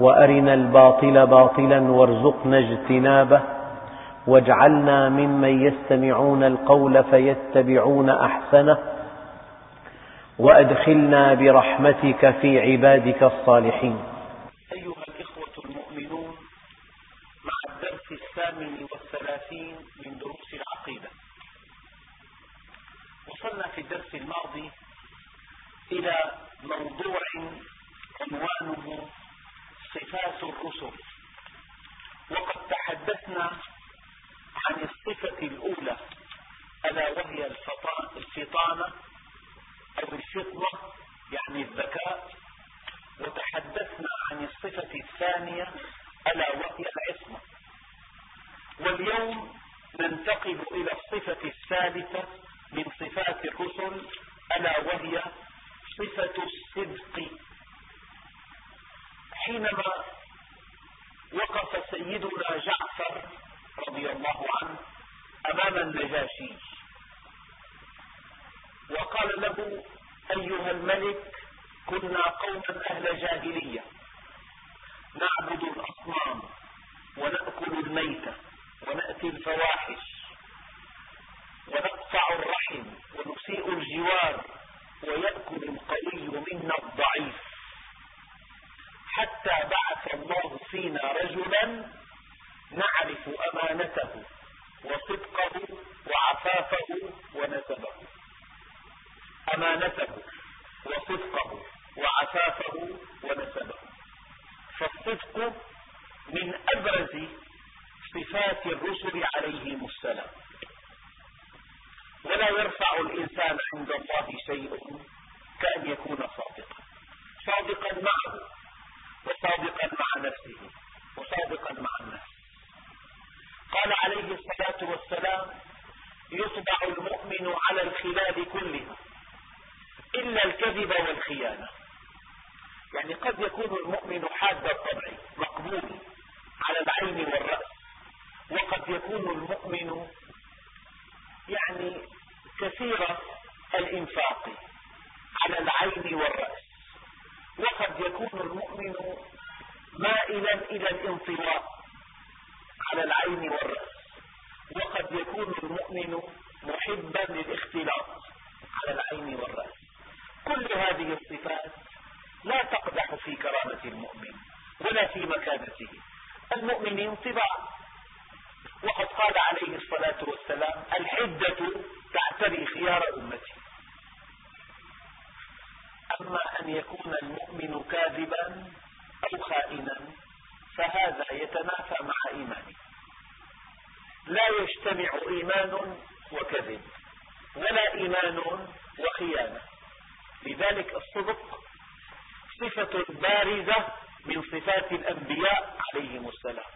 وأرنا الباطل باطلا وارزقنا اجتنابه واجعلنا ممن يستمعون القول فيتبعون أحسنه وأدخلنا برحمتك في عبادك الصالحين. أيها الإخوة المؤمنون مع الدرس الثامن والثلاثين من دروس العقيدة. وصلنا في الدرس الماضي إلى موضوع عنوانه صفات الرسل. وقد تحدثنا عن الصفة الأولى ألا وهي الفطانة أو الفطنة يعني الذكاء. وتحدثنا عن الصفة الثانية ألا وهي العصمة. واليوم ننتقل إلى الصفة الثالثة من صفات الرسل ألا وهي صفة الصدق. حينما وقف سيدنا جعفر رضي الله عنه أمام النجاشي. وقال له أيها الملك كنا قوما أهل جاهلية. نعبد الأصنام ونأكل الميتة ونأتي الفواحش ونقطع الرحم ونسيء الجوار ويأكل القوي منا الضعيف. حتى بعث الله فينا رجلا نعرف أمانته وصدقه وعفافه ونسبه. أمانته وصدقه وعفافه ونسبه. فالصدق من أبرز صفات الرسل عليهم السلام. ولا يرفع الإنسان عند الله شيء كأن يكون صادقا. صادقا معه. وصادقا مع نفسه وصادقا مع الناس. قال عليه الصلاة والسلام يطبع المؤمن على الخلال كلها إلا الكذب والخيانة. يعني قد يكون المؤمن حاد الطبع مقبول على العين والرأس وقد يكون المؤمن يعني كثير الإنفاق على العين والرأس. وقد يكون المؤمن مائلا إلى الانطواء على العين والرأس. وقد يكون المؤمن محبا للاختلاط على العين والرأس. كل هذه الصفات لا تقدح في كرامة المؤمن ولا في مكانته. المؤمن انطباع. وقد قال عليه الصلاة والسلام الحدة تعتري خيار أمتي أما أن يكون المؤمن كاذبا أو خائنا فهذا يتنافى مع إيمانه. لا يجتمع إيمان وكذب ولا إيمان وخيانة. لذلك الصدق صفة بارزة من صفات الأنبياء عليهم السلام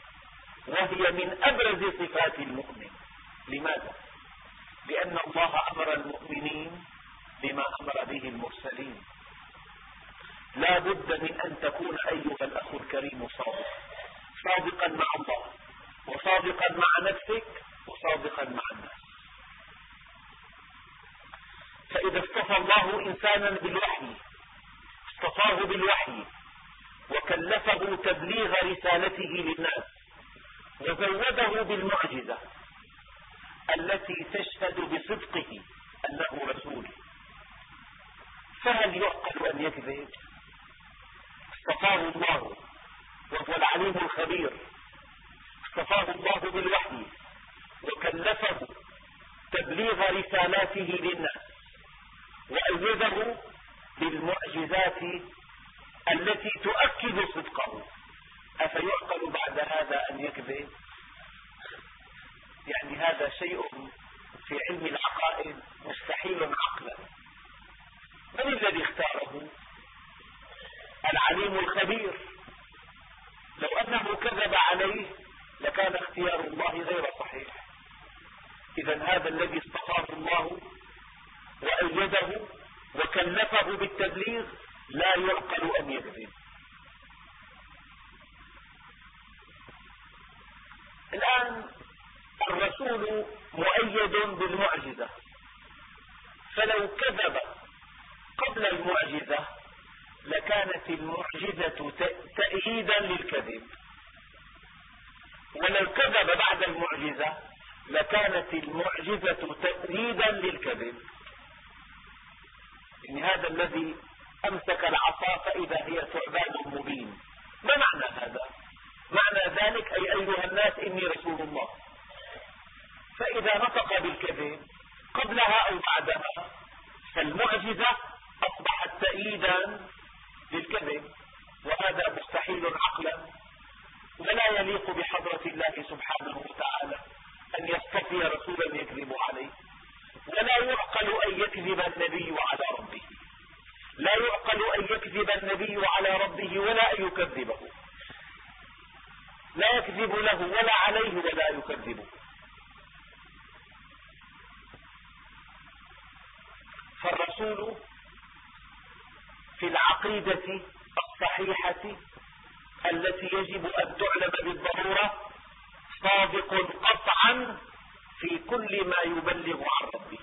وهي من أبرز صفات المؤمن. لماذا؟ لأن الله أمر المؤمنين بما أمر به المرسلين. لا بد من أن تكون أيها الأخ الكريم صادق صادقا مع الله وصادقا مع نفسك وصادقا مع الناس. فإذا اصطفى الله إنسانا بالوحي اصطفاه بالوحي وكلفه تبليغ رسالته للناس وزوده بالمعجزة التي تشهد بصدقه أنه رسول فهل يعقل أن يكذب اصطفاه الله وهو العليم الخبير. اصطفاه الله بالوحي وكلفه تبليغ رسالاته للناس وأيده بالمعجزات التي تؤكد صدقه. أفيعقل بعد هذا أن يكذب؟ يعني هذا شيء في علم العقائد مستحيل عقلا. من الذي اختاره؟ العليم الخبير. كان اختيار الله غير صحيح. إذا هذا الذي اصطفاه الله وأيده وكلفه بالتبليغ لا يعقل أن يكذب. الآن الرسول مؤيد بالمعجزة. فلو كذب قبل المعجزة لكانت المعجزة تأييدا للكذب. ولو كذب بعد المعجزة لكانت المعجزة تأييدا للكذب. إن هذا الذي أمسك العصا فإذا هي ثعبان مبين. ما معنى هذا؟ معنى ذلك أي أيها الناس إني رسول الله. فإذا نطق بالكذب قبلها أو بعدها فالمعجزة أصبحت تأييدا للكذب وهذا مستحيل عقلا. ولا يليق بحضرة الله سبحانه وتعالى أن يصطفي رسولا يكذب عليه. ولا يعقل أن يكذب النبي على ربه. لا يعقل أن يكذب النبي على ربه ولا أن يكذبه. لا يكذب له ولا عليه ولا يكذبه. فالرسول في العقيدة الصحيحة التي يجب أن تعلم بالضرورة صادق قطعا في كل ما يبلغ عن ربه.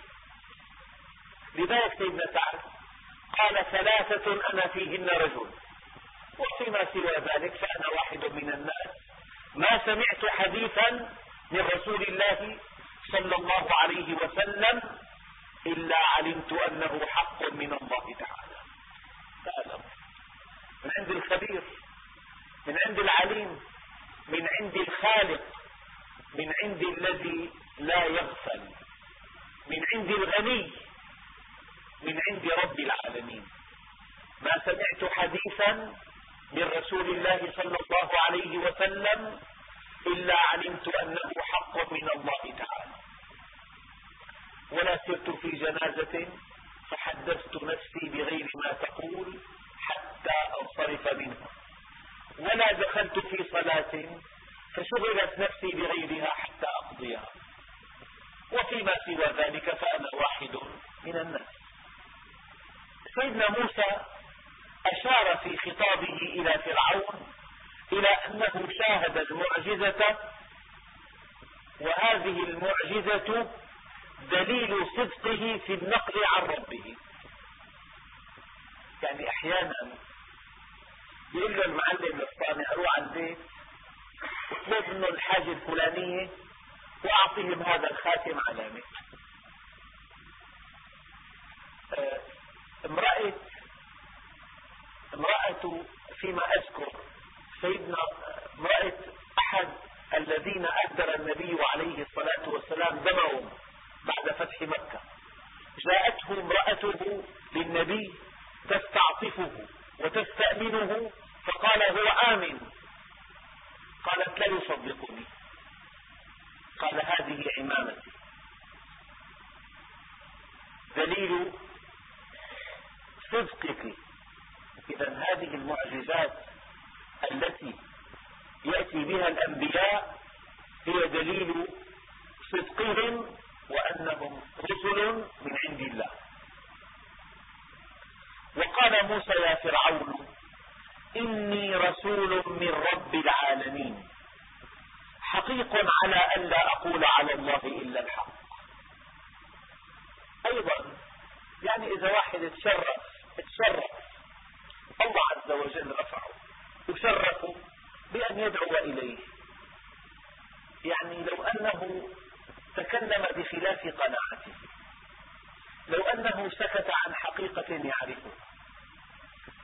لذلك سيدنا سعد قال ثلاثة أنا فيهن رجل وفيما سوى ذلك فأنا واحد من الناس. ما سمعت حديثا من رسول الله صلى الله عليه وسلم إلا علمت أنه حق من الله تعالى. تعالى من عند الخبير من عند العليم من عند الخالق من عند الذي لا يغفل من عند الغني من عند رب العالمين. ما سمعت حديثا من رسول الله صلى الله عليه وسلم إلا علمت أنه حق من الله تعالى. ولا سرت في جنازة فحدثت نفسي بغير ما تقول حتى أنصرف منها ولا دخلت في صلاة فشغلت نفسي بغيرها حتى أقضيها. وفيما سوى ذلك فأنا واحد من الناس. سيدنا موسى أشار في خطابه إلى فرعون إلى أنه شاهد المعجزة وهذه المعجزة دليل صدقه في النقل عن ربه. يعني أحيانا يقول له المعلم الصانع روح على البيت اطلب منه الحاجة الفلانية واعطيهم هذا الخاتم علامة آه، امرأة امرأة فيما أذكر سيدنا امرأة أحد الذين اهدر النبي عليه الصلاة والسلام دمهم. بعد فتح مكة. جاءته امرأته للنبي تستعطفه وتستأمنه فقال هو آمن. قالت لا يصدقني. قال هذه عمامتي. دليل صدقك. إذا هذه المعجزات التي يأتي بها الأنبياء هي دليل صدقهم وأنهم رسل من عند الله. وقال موسى يا فرعون إني رسول من رب العالمين. حقيق على أن لا أقول على الله إلا الحق. أيضا يعني إذا واحد اتشرف اتشرف الله عز وجل رفعه. وشرفه بأن يدعو إليه. يعني لو أنه تكلم بخلاف قناعته. لو أنه سكت عن حقيقة يعرفها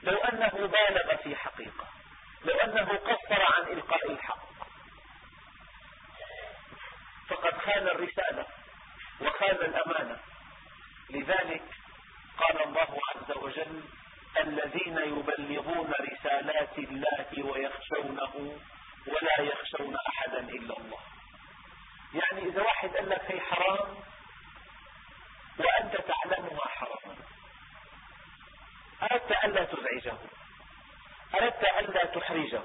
لو أنه بالغ في حقيقة. لو أنه قصر عن إلقاء الحق. فقد خان الرسالة وخان الأمانة. لذلك قال الله عز وجل الذين يبلغون رسالات الله ويخشونه ولا يخشون أحدا إلا الله. يعني إذا واحد قال لك هي حرام وأنت تعلمها حراما أردت ألا تزعجه. أردت ألا تحرجه.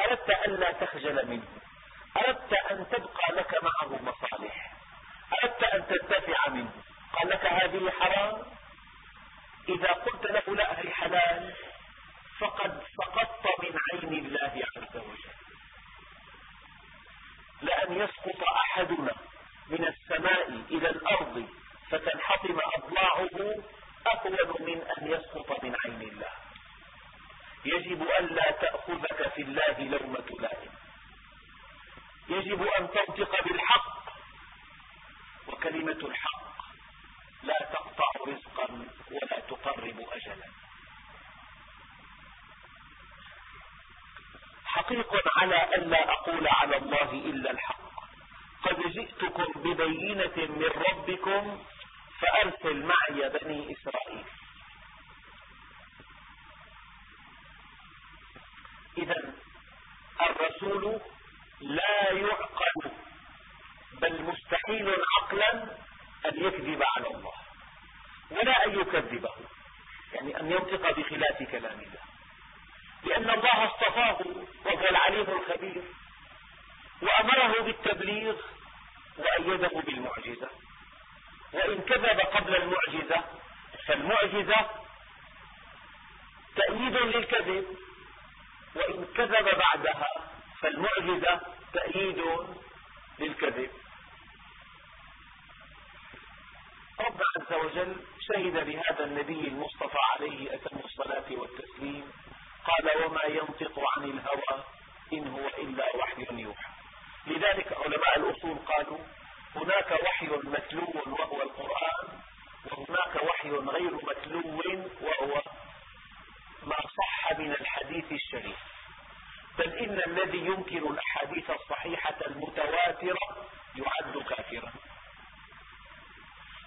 أردت ألا تخجل منه. أردت أن تبقى لك معه مصالح. أردت أن تنتفع منه. قال لك هذه حرام؟ إذا قلت له لا هي حلال فقد سقطت من عين الله لأن يسقط أحدنا من السماء إلى الأرض فتنحطم أضلاعه أهون من أن يسقط من عين الله. يجب ألا تأخذك في الله لومة لائم يجب أن تنطق بالحق وكلمة الحق. لا تقطع رزقا ولا تقرب أجلا. حقيق على ألا أقول على الله إلا الحق. قد جئتكم ببينة من ربكم فأرسل معي بني إسرائيل. إذا الرسول لا يعقل بل مستحيل عقلا أن يكذب على الله ولا أن يكذبه يعني أن ينطق بخلاف كلام الله لأن الله اصطفاه وهو العليم الخبير وأمره بالتبليغ وأيده بالمعجزة. وإن كذب قبل المعجزة فالمعجزة تأييد للكذب وإن كذب بعدها فالمعجزة تأييد للكذب. رب عز وجل شهد بهذا النبي المصطفى عليه أتم الصلاة والتسليم قال وما ينطق عن الهوى إن هو إلا وحي يوحى. لذلك علماء الأصول قالوا هناك وحي متلو وهو القرآن وهناك وحي غير متلو وهو ما صح من الحديث الشريف. بل إن الذي ينكر الأحاديث الصحيحة المتواترة يعد كافرا.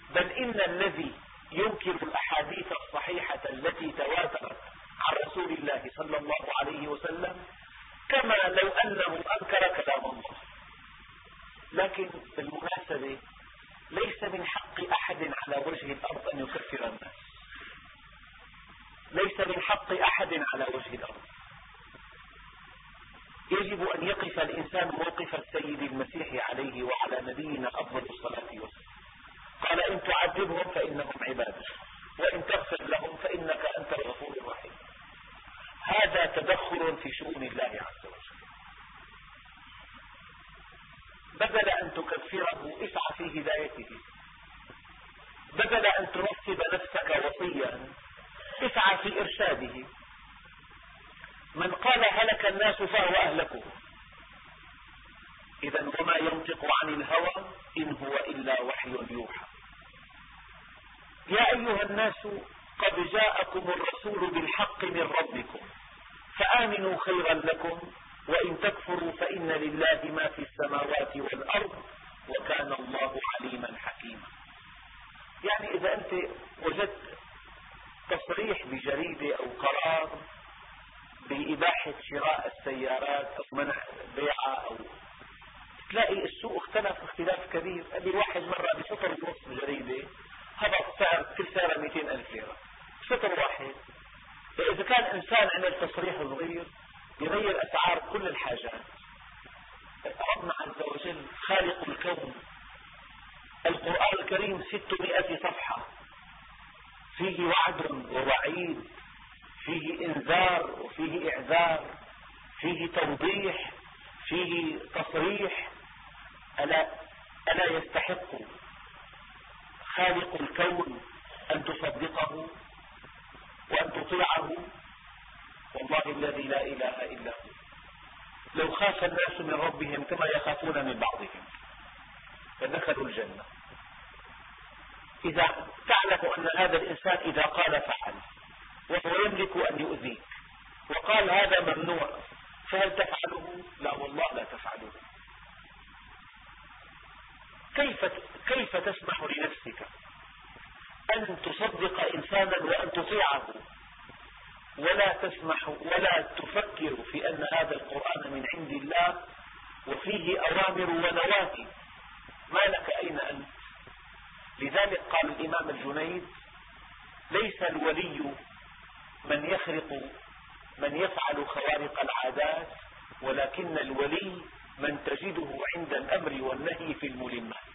بل إن الذي ينكر الأحاديث الصحيحة التي تواترت عن رسول الله صلى الله عليه وسلم كما لو أنه أنكر كلام الله. لكن بالمناسبة ليس من حق أحد على وجه الأرض أن يكفر الناس. ليس من حق أحد على وجه الأرض. يجب أن يقف الإنسان موقف السيد المسيح عليه وعلى نبينا أفضل الصلاة والسلام. قال إن تعذبهم فإنهم عبادك وإن تغفر لهم فإنك أنت الغفور الرحيم. هذا تدخل في شؤون الله عز وجل. بدل أن تكفره اسعى في هدايته. بدل أن تنصب نفسك وصيا اسعى في إرشاده. من قال هلك الناس فهو أهلكه. إذا وما ينطق عن الهوى إن هو إلا وحي يوحى. يا أيها الناس قد جاءكم الرسول بالحق من ربكم. فآمنوا خيرا لكم وإن تكفروا فإن لله ما في السماوات والأرض وكان الله عليما حكيما. يعني إذا أنت وجدت تصريح بجريدة أو قرار بإباحة شراء السيارات أو منع بيعها أو تلاقي السوق اختلف اختلاف كبير. أبي واحد مرة بسطر ونص جريدة هبط سعر كل سعر 200 ألف ليرة. سطر واحد إذا كان إنسان عمل تصريح صغير يغير أسعار كل الحاجات. ربنا عز وجل خالق الكون. القرآن الكريم 600 صفحة. فيه وعد ووعيد فيه إنذار وفيه إعذار فيه توضيح فيه تصريح. ألا, ألا يستحق خالق الكون أن تصدقه؟ وأن تطيعه والله الذي لا إله إلا هو. لو خاف الناس من ربهم كما يخافون من بعضهم فدخلوا الجنة. إذا تعلم أن هذا الإنسان إذا قال فعل وهو يملك أن يؤذيك وقال هذا ممنوع فهل تفعله؟ لا والله لا تفعله. كيف كيف تسمح لنفسك أن تصدق إنسانا ولا تسمح ولا تفكر في أن هذا القرآن من عند الله وفيه أوامر ونواهي. ما لك أين أنت؟ لذلك قال الإمام الجنيد ليس الولي من يخرق من يفعل خوارق العادات ولكن الولي من تجده عند الأمر والنهي في الملمات.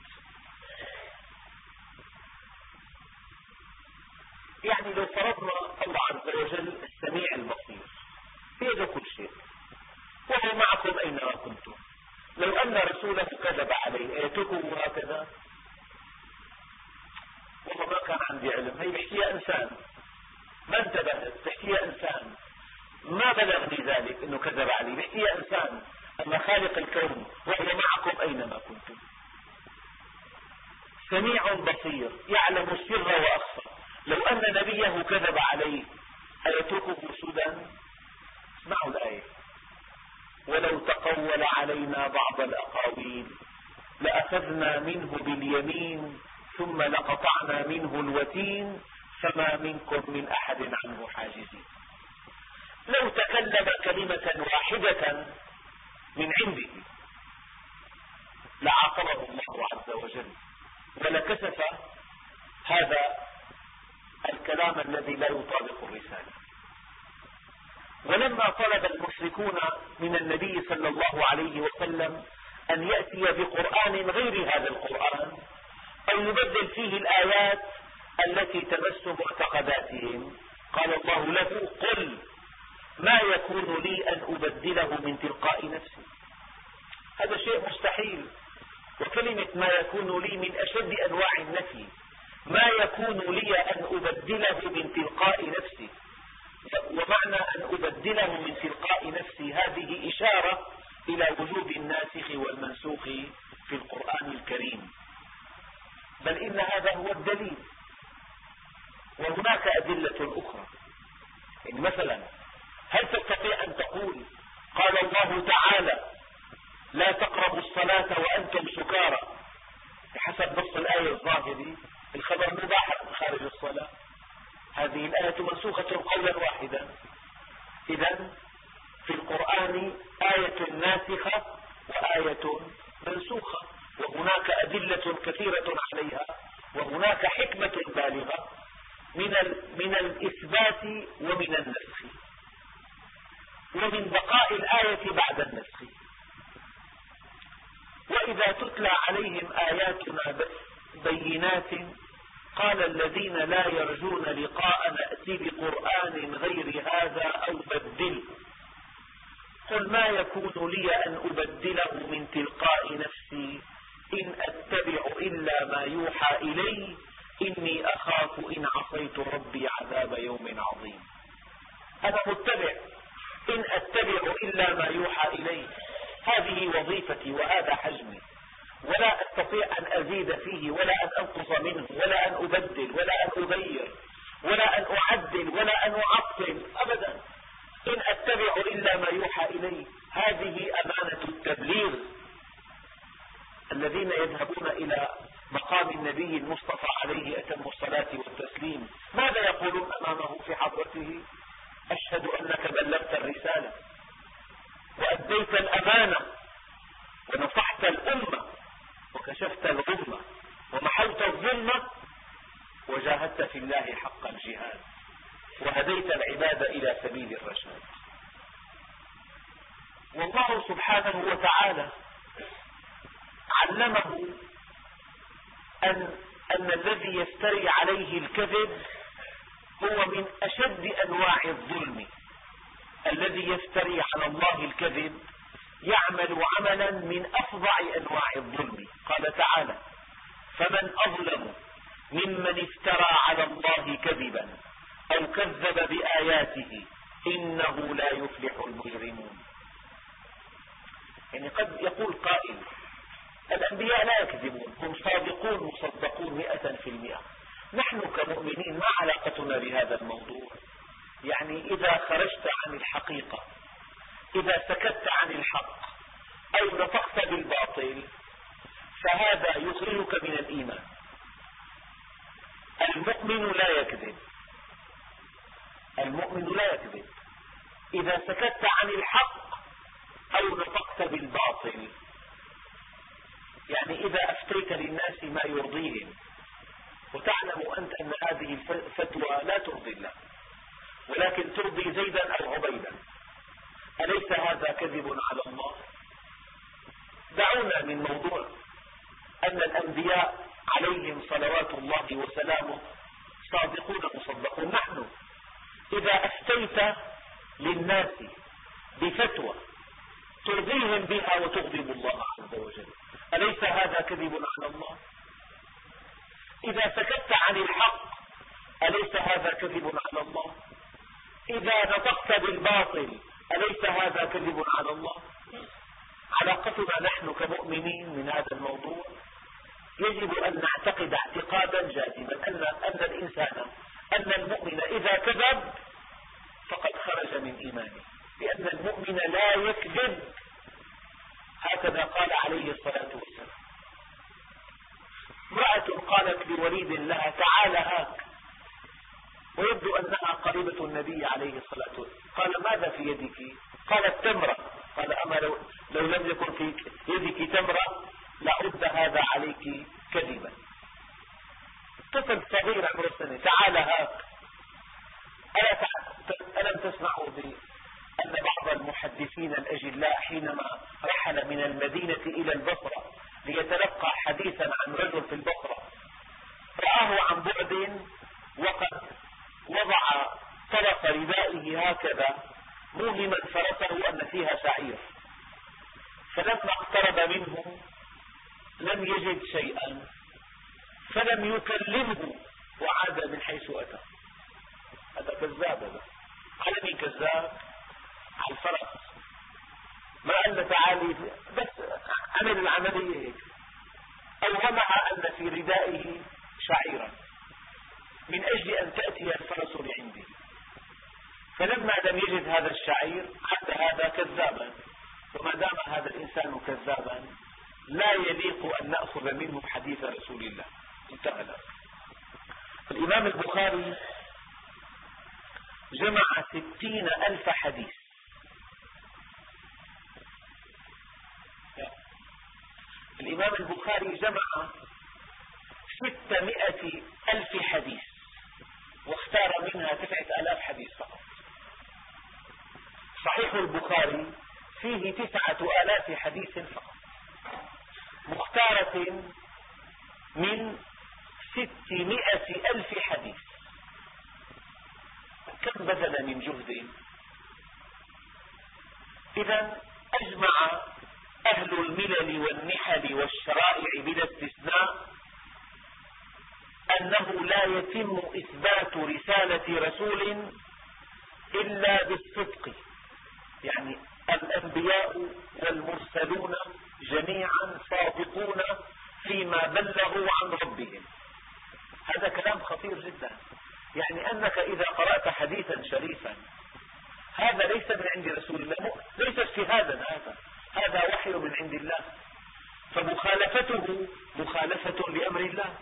يعني لو فرضنا الله عز وجل السميع البصير بيده كل شيء. وهو معكم أينما كنتم. لو أن رسوله كذب عليه أيتكم هكذا. والله ما كان عندي علم. هي بحكيها إنسان. ما انتبهت؟ بحكيها إنسان. ما بلغني ذلك أنه كذب علي. بحكيها إنسان أما خالق الكون وهو معكم أينما كنتم. سميع بصير يعلم السر وأخفى. لو أن نبيه كذب عليه أيتركه سدى اسمعوا الآية. ولو تقول علينا بعض الأقاويل لأخذنا منه باليمين ثم لقطعنا منه الوتين فما منكم من أحد عنه حاجزين. لو تكلم كلمة واحدة من عنده لعاقبه الله عز وجل ولكشف هذا الكلام الذي لا يطابق الرسالة. ولما طلب المشركون من النبي صلى الله عليه وسلم أن يأتي بقرآن غير هذا القرآن أو يبدل فيه الآيات التي تمس معتقداتهم قال الله له قل ما يكون لي أن أبدله من تلقاء نفسي. هذا شيء مستحيل وكلمة ما يكون لي من أشد أنواع النفي ما يكون لي أن أبدله من تلقاء نفسي. ومعنى أن أبدله من تلقاء نفسي هذه إشارة إلى وجود الناسخ والمنسوخ في القرآن الكريم. بل إن هذا هو الدليل. وهناك أدلة أخرى. يعني مثلا هل تستطيع أن تقول قال الله تعالى لا تقربوا الصلاة وأنتم سكارى؟ بحسب نص الآية الظاهري الخبر مباح خارج الصلاة. هذه الآية منسوخة قولا واحدا. إذا في القرآن آية ناسخة وآية منسوخة وهناك أدلة كثيرة عليها وهناك حكمة بالغة من من الإثبات ومن النسخ. ومن بقاء الآية بعد النسخ. وإذا تتلى عليهم آياتنا بينات قال الذين لا يرجون لقاء نأتي بقرآن غير هذا أو بدل قل ما يكون لي أن أبدله من تلقاء نفسي؟ إن أتبع إلا ما يوحى إلي. إني أخاف إن عصيت ربي عذاب يوم عظيم. أنا متبع. إن أتبع إلا ما يوحى إلي. هذه وظيفتي وهذا حجمي. ولا أستطيع أن أزيد فيه ولا أن أنقص منه ولا أن أبدل ولا أن أغير ولا أن أعدل ولا أن أعطل أبدا. إن أتبع إلا ما يوحى إلي هذه أمانة التبليغ. الذين يذهبون إلى مقام النبي المصطفى عليه أتم الصلاة والتسليم ماذا يقولون أمامه في حضرته؟ أشهد أنك بلغت الرسالة وأديت الأمانة ونصحت الأمة. وكشفت الغمة ومحوت الظلمة وجاهدت في الله حق الجهاد وهديت العباد إلى سبيل الرشاد. والله سبحانه وتعالى علمه أن, أن الذي يفتري عليه الكذب هو من أشد أنواع الظلم. الذي يفتري على الله الكذب يعمل عملا من أفظع أنواع الظلم. قال تعالى فمن أظلم ممن افترى على الله كذبا أو كذب بآياته إنه لا يفلح المجرمون. يعني قد يقول قائل الأنبياء لا يكذبون هم صادقون مصدقون مئة في المئة. نحن كمؤمنين ما علاقتنا بهذا الموضوع؟ يعني إذا خرجت عن الحقيقة إذا سكت عن الحق أو نطقت بالباطل فهذا يخرجك من الإيمان. المؤمن لا يكذب. المؤمن لا يكذب. إذا سكت عن الحق أو نطقت بالباطل يعني إذا أفتيت للناس ما يرضيهم وتعلم أنت أن هذه الفتوى لا ترضي الله ولكن ترضي زيدا أو عبيدا. أليس هذا كذب على الله؟ من موضوع أن الأنبياء عليهم صلوات الله وسلامه صادقون مصدقون. نحن إذا أفتيت للناس بفتوى ترضيهم بها وتغضب الله عز وجل. أليس هذا كذب على الله؟ إذا سكت عن الحق أليس هذا كذب على الله؟ إذا نطقت بالباطل أليس هذا كذب على الله؟ علاقتنا نحن كمؤمنين من هذا الموضوع يجب أن نعتقد اعتقادا جازما أن, أن الإنسان أن المؤمن إذا كذب فقد خرج من إيمانه لأن المؤمن لا يكذب. هكذا قال عليه الصلاة والسلام. امرأة قالت لوليد لها تعال هاك. ويبدو أنها قريبة النبي عليه الصلاة والسلام. قال ماذا في يدك قالت تمرة قال أما لو, لو لم يكن في يدك تمرة لعد هذا عليك كذبا. طفل صغير عمره سنة تعال هاك. ألا ألم تسمعوا أن بعض المحدثين الأجلاء حينما رحل من المدينة إلى البصرة ليتلقى حديثا عن رجل في البصرة؟ رآه عن بعد وقد وضع طرف ردائه هكذا موهما فرسه أن فيها شعير. فلما اقترب منه لم يجد شيئا فلم يكلمه وعاد من حيث أتى. هذا كذاب هذا. على مين كذاب؟ على الفرس ما له تعالي بس عمل العملية هيك. أوهمها أن في ردائه شعيرا. من أجل أن تأتي الفرس لعنده فلما لم يجد هذا الشعير حتى هذا كذابا. وما دام هذا الإنسان كذابا لا يليق أن نأخذ منه حديث رسول الله. انتهى الإمام البخاري جمع ستين ألف حديث. الإمام البخاري جمع ستمائة ألف حديث. واختار منها تسعة ألاف حديث فقط. صحيح البخاري فيه تسعة آلاف حديث فقط. مختارة من ستمائة ألف حديث. كم بذل من جهد؟ إذا أجمع أهل الملل والنحل والشرائع بلا استثناء أنه لا يتم إثبات رسالة رسول إلا بالصدق. يعني الأنبياء والمرسلون جميعا صادقون فيما بلغوا عن ربهم. هذا كلام خطير جدا. يعني أنك إذا قرأت حديثا شريفا هذا ليس من عند رسول الله ليس اجتهادا هذا. هذا وحي من عند الله. فمخالفته مخالفة لأمر الله.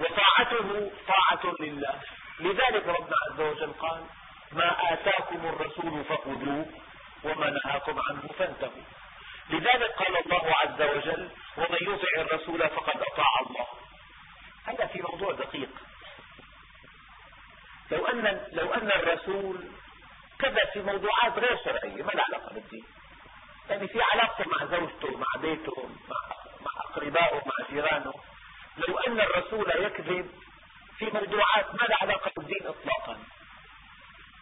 وطاعته طاعة لله. لذلك ربنا عز وجل قال ما آتاكم الرسول فخذوه وما نهاكم عنه فانتهوا. لذلك قال الله عز وجل ومن يطع الرسول فقد أطاع الله. هذا في موضوع دقيق. لو أن, لو أن الرسول كذا في موضوعات غير شرعية ما لها علاقة بالدين. يعني في علاقته مع زوجته مع بيته مع, مع أقربائه مع جيرانه. لو أن الرسول يكذب في موضوعات ما لها علاقة بالدين إطلاقا.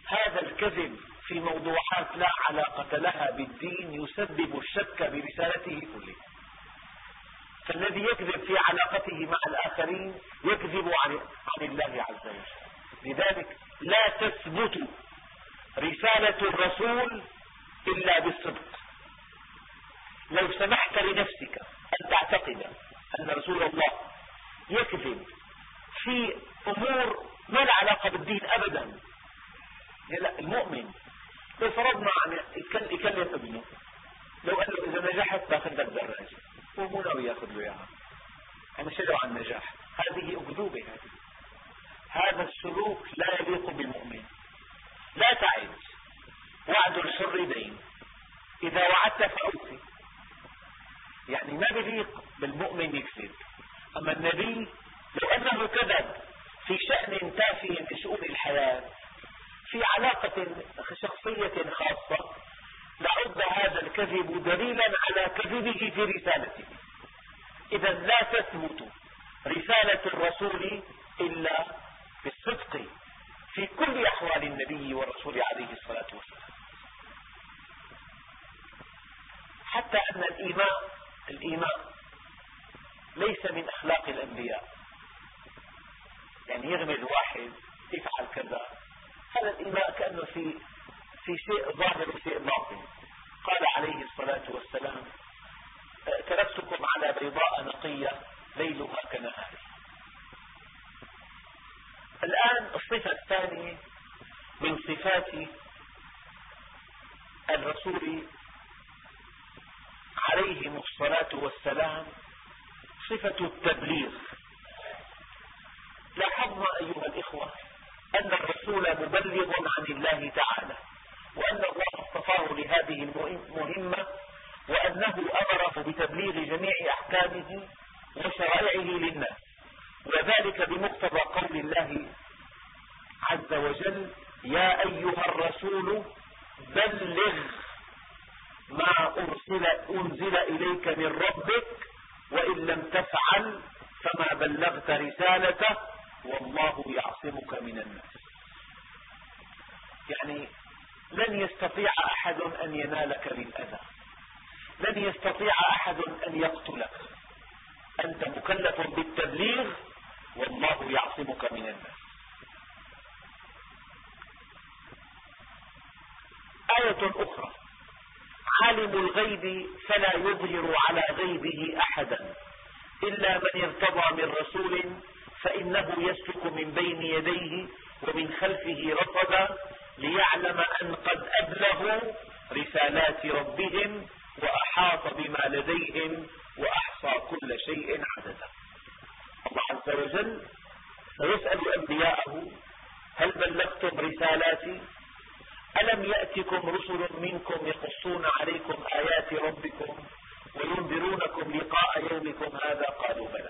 هذا الكذب في موضوعات لا علاقة لها بالدين يسبب الشك برسالته كلها. فالذي يكذب في علاقته مع الآخرين يكذب عن, عن الله عز وجل. لذلك لا تثبت رسالة الرسول إلا بالصدق. لو سمحت لنفسك أن تعتقد أن رسول الله يكذب في أمور ما لها علاقة بالدين أبدا. لا المؤمن لو فرضنا عن يكلم ابنه لو قال له إذا نجحت تاخذ لك دراجة هو مو ناوي ياخذ له إياها. أنا شدوا عن النجاح هذه أكذوبة هذه. هذا السلوك لا يليق بالمؤمن. لا تعد. وعد الحر دين إذا وعدت فأوفي يعني ما بليق بالمؤمن يكذب. أما النبي لو أنه كذب في شأن تافه من شؤون الحياة في علاقة شخصية خاصة لعد هذا الكذب دليلا على كذبه في رسالته. إذا لا تثبت رسالة الرسول إلا بالصدق في كل أحوال النبي والرسول عليه الصلاة والسلام. حتى أن الإيماء الإيماء ليس من أخلاق الأنبياء. يعني يغمز واحد يفعل كذا. هذا الإيماء كأنه في في شيء ظاهر وشيء باطن. قال عليه الصلاة والسلام تركتكم على بيضاء نقية ليلها كنهارها الآن الصفة الثانية من صفات الرسول عليهم الصلاة والسلام صفة التبليغ. لاحظنا أيها الإخوة أن الرسول مبلغ عن الله تعالى وأن الله اصطفاه لهذه المهمة وأنه أمره بتبليغ جميع أحكامه وشرائعه للناس. وذلك بمقتضى قول الله عز وجل يا أيها الرسول بلغ ما أرسل أنزل إليك من ربك وإن لم تفعل فما بلغت رسالته والله يعصمك من الناس. يعني لن يستطيع أحد أن ينالك بالأذى لن يستطيع أحد أن يقتلك. أنت مكلف بالتبليغ والله يعصمك من الناس. آية أخرى. عالم الغيب فلا يظهر على غيبه أحدا. إلا من ارتضى من رسول فإنه يسلك من بين يديه ومن خلفه رصدا ليعلم أن قد أبلغوا رسالات ربهم وأحاط بما لديهم وأحصى كل شيء عددا. الله عز وجل سيسأل أنبياءه هل بلغتم رسالاتي؟ ألم يأتكم رسل منكم يقصون عليكم آيات ربكم وينذرونكم لقاء يومكم هذا قالوا بلى.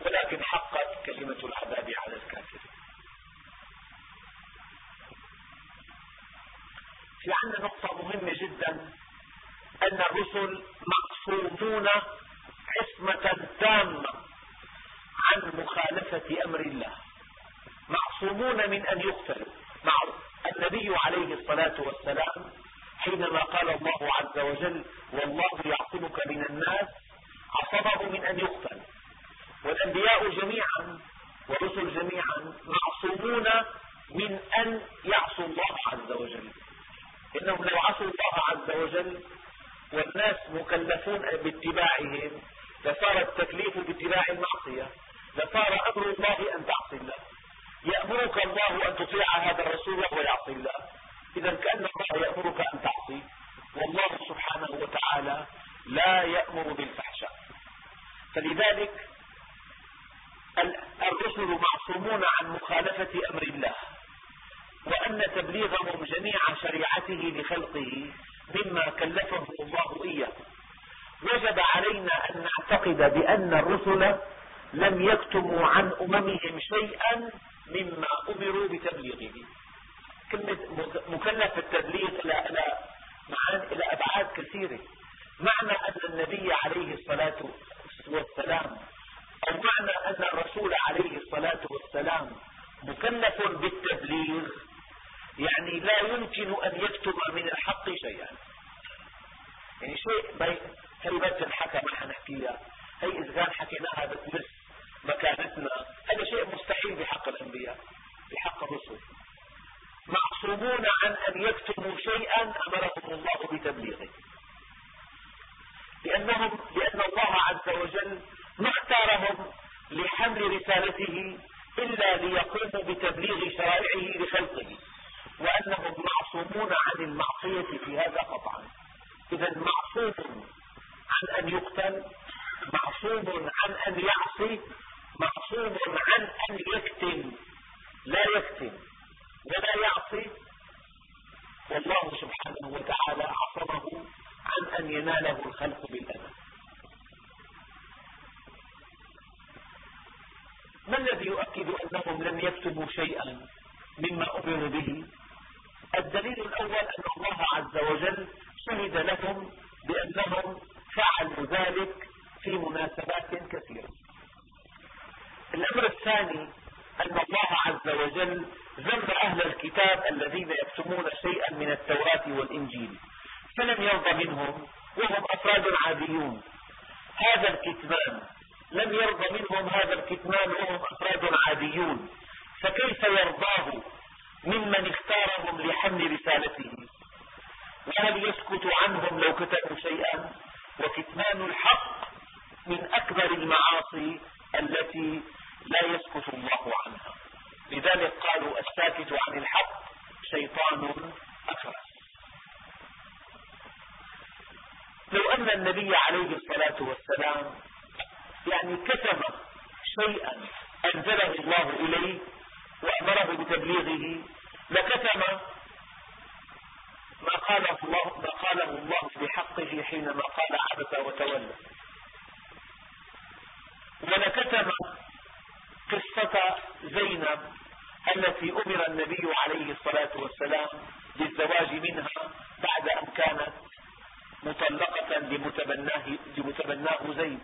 ولكن حقت كلمة العذاب على الكافرين. في عندنا نقطة مهمة جدا أن الرسل مقصومون عصمة تامة عن مخالفة أمر الله. معصومون من أن يقتلوا معه النبي عليه الصلاة والسلام حينما قال الله عز وجل والله يعصمك من الناس عصمه من أن يقتل. والأنبياء جميعا والرسل جميعا معصومون من أن يعصوا الله عز وجل. إنهم لو عصوا الله عز وجل والناس مكلفون باتباعهم لصار التكليف باتباع المعصية لصار أمر الله أن تعصي الله يأمرك الله أن تطيع هذا الرسول وهو يعصي الله. إذا كأن الله يأمرك أن تعصي. والله سبحانه وتعالى لا يأمر بالفحشاء. فلذلك الرسل معصومون عن مخالفة أمر الله. وأن تبليغهم جميع شريعته لخلقه مما كلفهم الله إياه. وجب علينا أن نعتقد بأن الرسل لم يكتموا عن أممهم شيئا مما أمروا بتبليغه. كلمة مكلف التبليغ إلى إلى إلى أبعاد كثيرة. معنى أن النبي عليه الصلاة والسلام أو معنى أن الرسول عليه الصلاة والسلام مكلف بالتبليغ يعني لا يمكن أن يكتب من الحق شيئا. يعني شيء هي بس الحكى ما حنحكيها هي إذا كان حكيناها بتمس مكانتنا. هذا شيء مستحيل بحق الأنبياء بحق الرسل. معصومون عن أن يكتبوا شيئا أمرهم الله بتبليغه. لأنهم لأن الله عز وجل ما اختارهم لحمل رسالته إلا ليقوموا بتبليغ شرائعه لخلقه. وأنهم معصومون عن المعصية في هذا قطعا. إذا معصوم عن أن يقتل معصوم عن أن يعصي معصوم عن أن يكتم. لا يكتم ولا يعصي. والله سبحانه وتعالى عصمه عن أن يناله الخلق بالأذى ما الذي يؤكد أنهم لم يكتبوا شيئا مما أمروا به؟ الدليل الأول أن الله عز وجل شهد لهم بأنهم فعلوا ذلك في مناسبات كثيرة. الأمر الثاني أن الله عز وجل ذم أهل الكتاب الذين يكتمون شيئا من التوراة والإنجيل فلم يرضى منهم وهم أفراد عاديون. هذا الكتمان لم يرضى منهم هذا الكتمان وهم أفراد عاديون. فكيف يرضاه ممن اختارهم لحمل رسالته؟ وهل يسكت عنهم لو كتبوا شيئا؟ وكتمان الحق من أكبر المعاصي التي لا يسكت الله عنها. لذلك قالوا الساكت عن الحق شيطان أخرس لو أن النبي عليه الصلاة والسلام يعني كتب شيئا أنزله الله إليه وأمره بتبليغه لكتم ما قاله الله ما قاله الله بحقه حينما قال عبس وتولى. ولكتم قصة زينب التي أمر النبي عليه الصلاة والسلام بالزواج منها بعد أن كانت مطلقة لمتبناه, لمتبناه زيد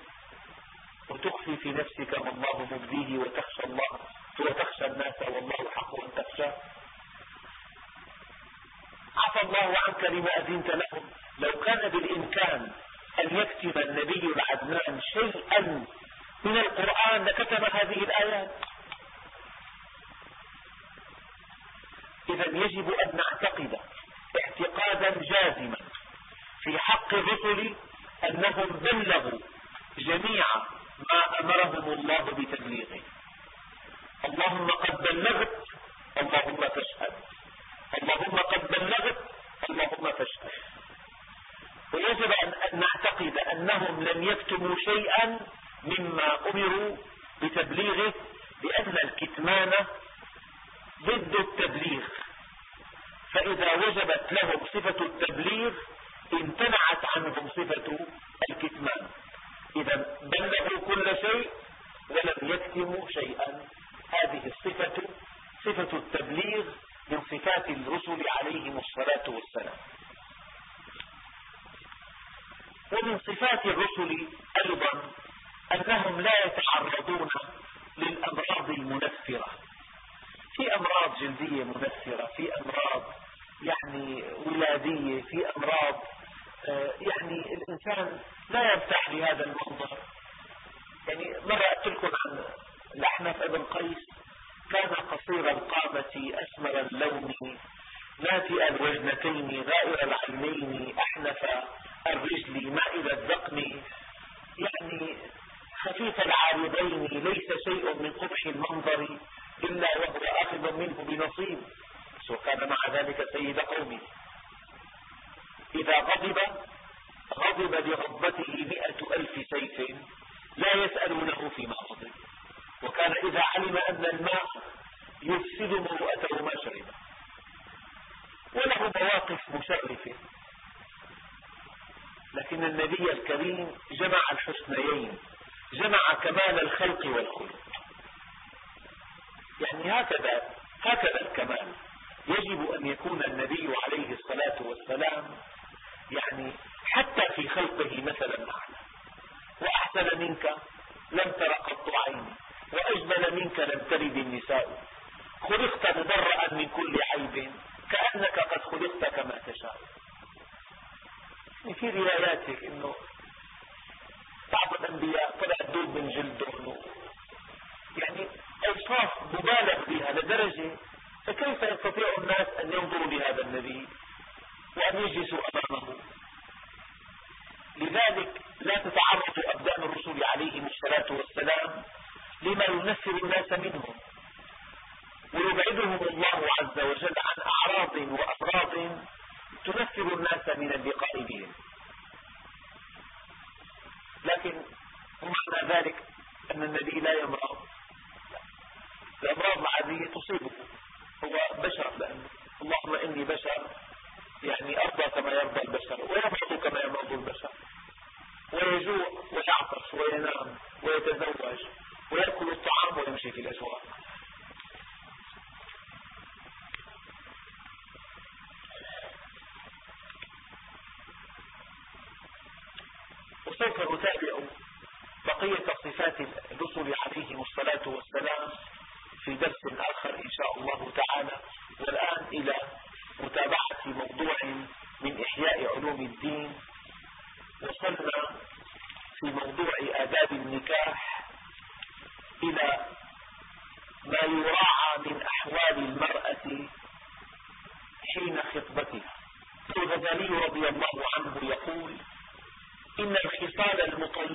وتخفي في نفسك ما الله مبديه وتخشى الله وتخشى الناس والله حق أن تخشى عفى الله عنك لما أذنت لهم. لو كان بالإمكان أن يكتب النبي العدنان شيئا من القرآن لكتب هذه الآيات. إذا يجب أن نعتقد اعتقادا جازما في حق الرسل أنهم بلغوا جميع ما أمرهم الله بتبليغه. اللهم قد بلغت اللهم فاشهد اللهم قد بلغت اللهم فاشهد ويجب أن نعتقد أنهم لم يكتموا شيئا مما أمروا بتبليغه لأن الكتمان ضد التبليغ. فإذا وجبت لهم صفة التبليغ امتنعت عنهم صفة الكتمان. إذا بلغوا كل شيء ولم يكتموا شيئا. هذه الصفة صفة التبليغ من صفات الرسل عليهم الصلاة والسلام. ومن صفات الرسل أيضا أنهم لا يتعرضون للأمراض المنفرة. في أمراض جلدية منفرة في أمراض يعني ولادية في أمراض آه، يعني الإنسان لا يرتاح لهذا المنظر. يعني مرة قلت لكم عن الأحنف ابن قيس. كان قصير القامة أسمر اللون ناتئ الوجنتين غائر العينين أحنف الرجل مائل الذقن يعني خفيف العارضين ليس شيء من المنظر إلا وهو آخذ منه بنصيب. وكان مع ذلك سيد قومه إذا غضب غضب بغضبته مئة ألف سيف لا يسألونه فيما غضب وكان إذا علم أن الماء يفسد مروءته ما شرب. وله مواقف مشرفة. لكن النبي الكريم جمع الحسنيين جمع كمال الخلق والخلق.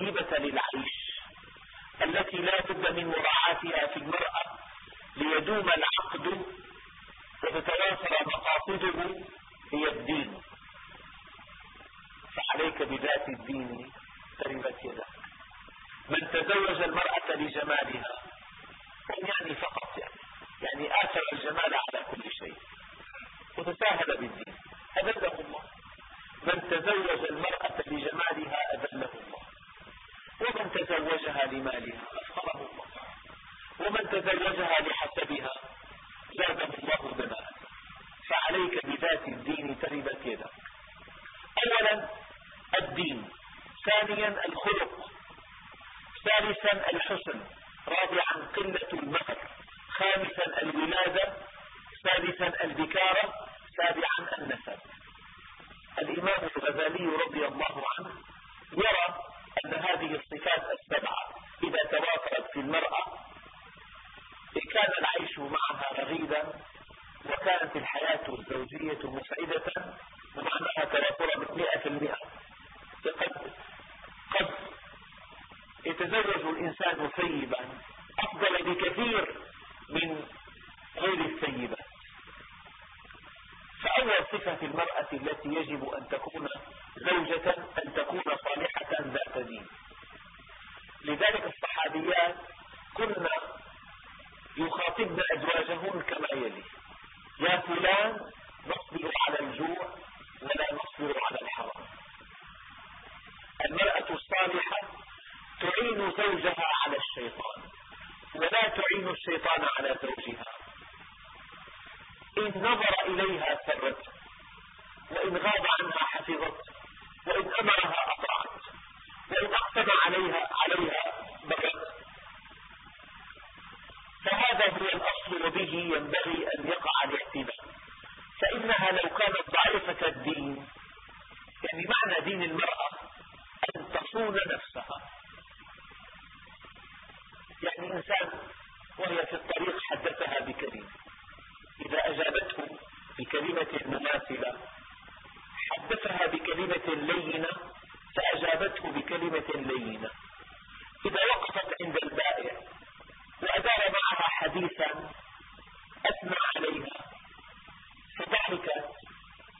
المطيبة للعيش التي لا بد من مراعاتها في المرأة ليدوم العقد وتتوافر مقاصده هي الدين فعليك بذات الدين تربت يدك من تزوج المرأة لجمالها يعني فقط يعني يعني آثر الجمال على كل شيء وتساهل بالدين أذله الله من تزوج المرأة لجمالها أذله الله ومن تزوجها لمالها أفقره الله ومن تزوجها لحسبها زاده الله دماء فعليك بذات الدين تربت يدك أولا الدين ثانيا الخلق ثالثا الحسن رابعا قلة المهر خامسا الولادة سادسا البكارة سابعا النسب الإمام الغزالي رضي الله عنه يرى أن هذه الصفات السبعة إذا توافرت في المرأة كان العيش معها رغيدا وكانت الحياة الزوجية مسعدة ومعناها توافر مئة. في المئة قد قد يتزوج الإنسان ثيبا أفضل بكثير من غير الثيبات فأول صفة في المرأة التي يجب أن تكون زوجة أن تكون صالحة ذات دين. لذلك الصحابيات كن يخاطبن أزواجهن كما يلي. يا فلان نصبر على الجوع ولا نصبر على الحرام. المرأة الصالحة تعين زوجها على الشيطان ولا تعين الشيطان على زوجها. إن نظر إليها سرت وإن غاب عنها حفظت وإن أمرها أطاعت وإن أقسم عليها عليها بكت فهذا هو الأصل وبه ينبغي أن يقع فإنها لو كانت ضعيفة الدين. يعني معنى دين المرأة أن تصون نفسها. يعني إنسان وهي في الطريق حدثها بكلمة. إذا أجابته بكلمة مماثلة حدثها بكلمة لينة فأجابته بكلمة لينة إذا وقفت عند البائع وأدار معها حديثا أثنى عليها فضحكت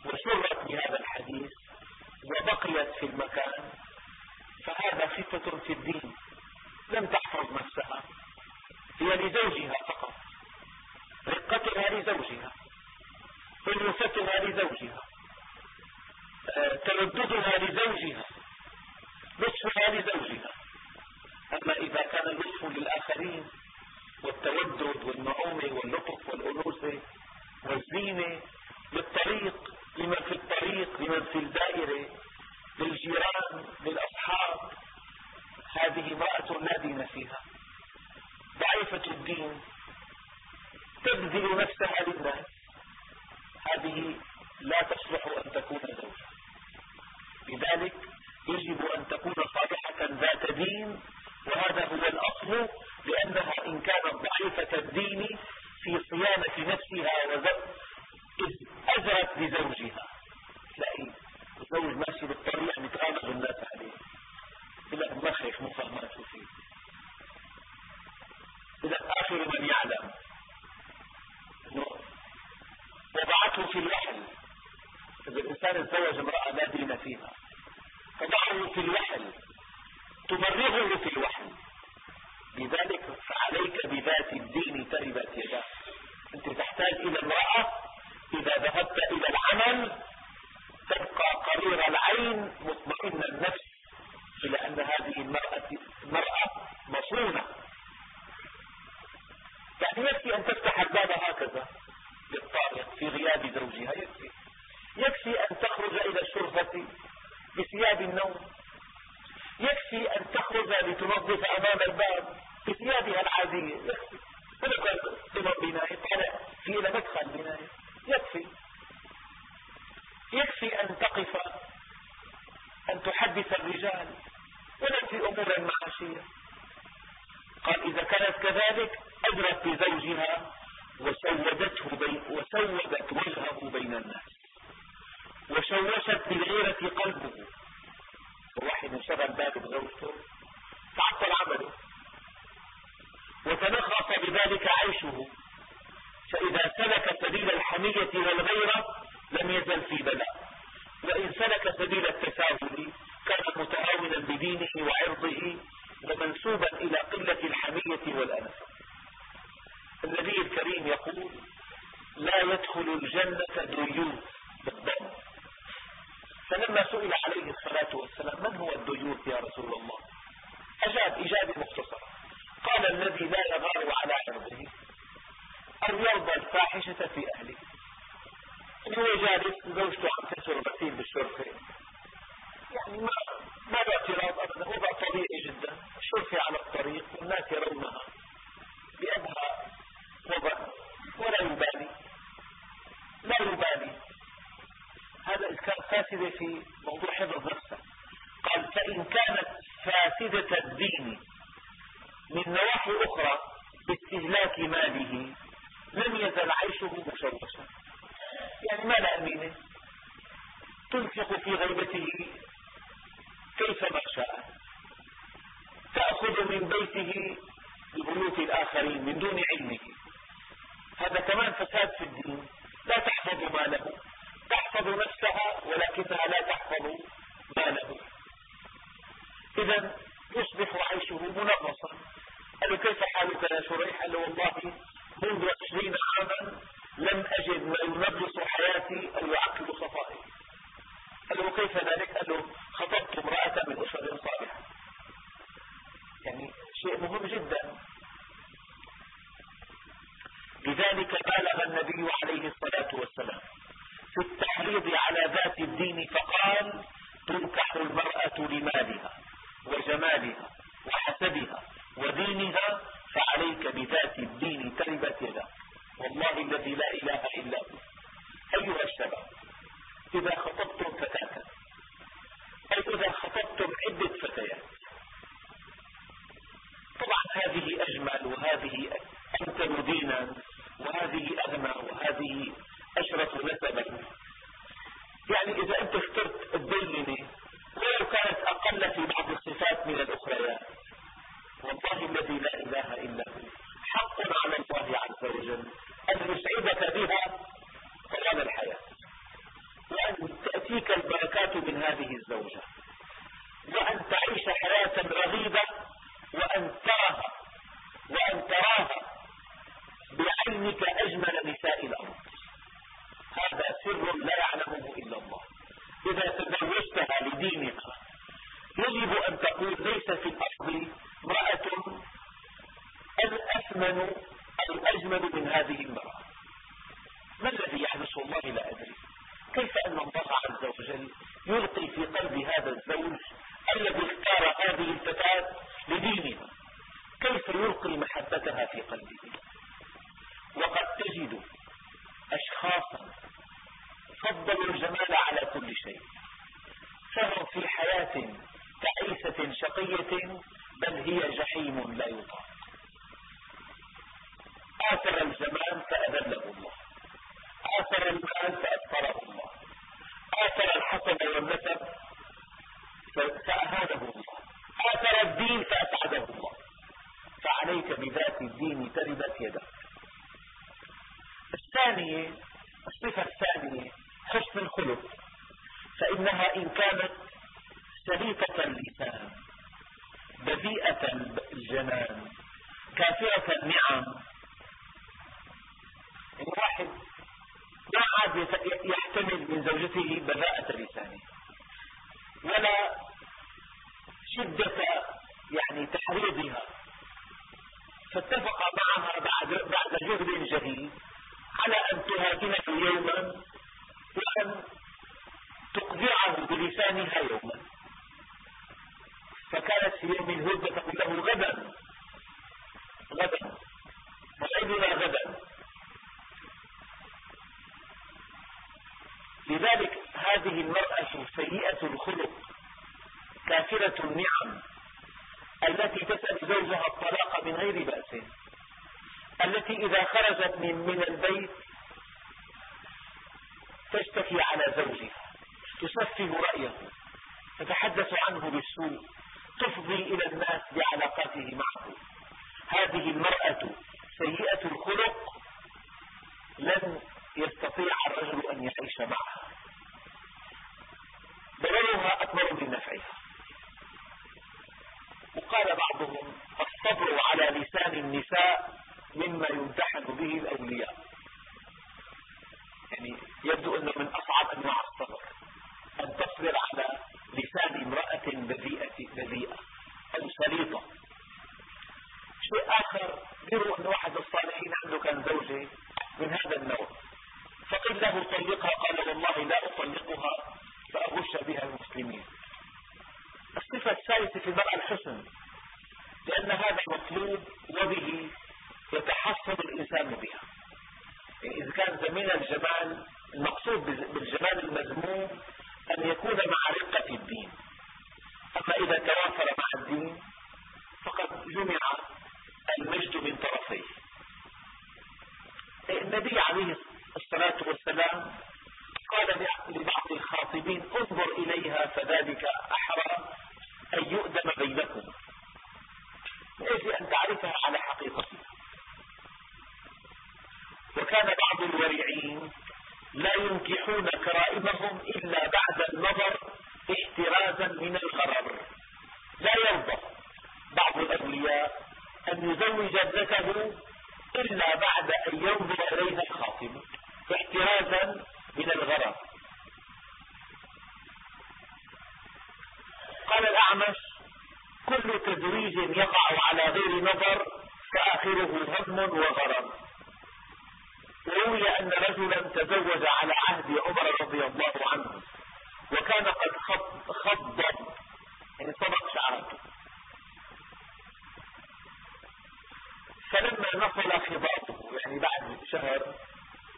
وسرت بهذا الحديث وبقيت في المكان فهذا خفة في الدين لم تحفظ نفسها هي لزوجها فقط رقتها لزوجها أنوثتها لزوجها ترددها لزوجها لطفها لزوجها أما إذا كان اللطف للآخرين والتودد والنعومة واللطف والأنوثة والزينة للطريق لمن في الطريق لمن في الدائرة للجيران للأصحاب هذه امرأة لا دين فيها. ضعيفة الدين تبذل نفسها للناس. هذه لا تصلح أن تكون زوجة. لذلك يجب أن تكون صالحة ذات دين وهذا هو الأصل لأنها إن كانت ضعيفة الدين في صيانة نفسها إذ أزرت لزوجها تلاقي الزوج ماشي بالطريق متغامض الناس عليه إلى مخيخ مفهماته فيه إلى آخر من يعلم. وضعته في الوحل إذا الإنسان تزوج امرأة لا دين فيها. تضعه في الوحل تمرغه في الوحل لذلك فعليك بذات الدين تربت يداك. أنت تحتاج إلى امرأة إذا ذهبت إلى العمل تبقى قرير العين مطمئن النفس. إلى أن هذه المرأة المرأة مصونة. يعني يكفي أن تفتح الباب هكذا. للطارق في غياب زوجها. يكفي. يكفي أن تخرج إلى الشرفة. بثياب النوم. يكفي أن تخرج لتنظف أمام الباب بثيابها العادية. يكفي. ولو كان بناية في إلى مدخل بناية يكفي. يكفي أن تقف. أن تحدث الرجال. ولو في أمور معاشية قال إذا كانت كذلك أجرت بزوجها وسودته بين وسودت وجهه بين الناس. وشوشت بالغيرة قلبه. وواحد انشغل باله بزوجته تعطل عمله. وتنغص بذلك عيشه. فإذا سلك سبيل الحمية والغيرة لم يزل في بلاء. وإن سلك سبيل التساهل كان متهاونا بدينه وعرضه ومنسوبا إلى قلة الحمية والأنفة النبي الكريم يقول لا يدخل الجنة ديوث بالضم. فلما سئل عليه الصلاة والسلام من هو الديوث يا رسول الله؟ أجاب إجابة مختصرة قال الذي لا يغار على عرضه أو يرضى الفاحشة في أهله. هو جالس زوجته عم تسر غسيل بالشرفة يعني ما ما اعتراض أبدا وضع طبيعي جدا. الشرفة على الطريق والناس يرونها بأبهى وضع ولا يبالي. لا يبالي. هذا إذ فاسدة في موضوع حفظ نفسه قال فإن كانت فاسدة الدين من نواحي أخرى باستهلاك ماله لم يزل عيشه مشوشا. يعني ما لا أمينه تنفق في غيبته كيفما شاء. تأخذ من بيته لبيوت الآخرين من دون علمه. هذا كمان فساد في الدين لا تحفظ ماله. تحفظ نفسها ولكنها لا تحفظ ماله. إذا يصبح عيشه منغصا. قال له كيف حالك يا شريح قال له والله منذ عشرين عاما تعيسة شقية بل هي جحيم لا يطاق. آثر الزمان فأذله الله. آثر المال فأكثره الله. آثر الحسن والنسب فأهانه الله. آثر الدين فأسعده الله. فعليك بذات الدين تربت يدك. الثانية الصفة الثانية حسن الخلق. فإنها إن كانت سليقة اللسان بذيئة الجنان كافرة النعم الواحد ما عاد يحتمل من زوجته بذاءة لسانه. ولا شدة يعني تحريضها. فاتفق معها بعد بعد جهد جديد على أن تهاجمه يوما وأن تقذعه بلسانها يوما. نفس يوم الهدى تقول له غدا غدا موعدنا غدا لذلك هذه المرأة سيئة الخلق كافرة النعم التي تسأل زوجها الطلاق من غير بأس. التي إذا خرجت من, من البيت تشتكي على زوجها تسفه رأيه تتحدث عنه بالسوء. تفضي إلى الناس بعلاقاته معه. هذه المرأة سيئة الخلق لن يستطيع الرجل أن يعيش معها. ضررها أكبر من نفعها. وقال بعضهم الصبر على لسان النساء مما يمتحن به الأولياء. يعني يبدو أنه من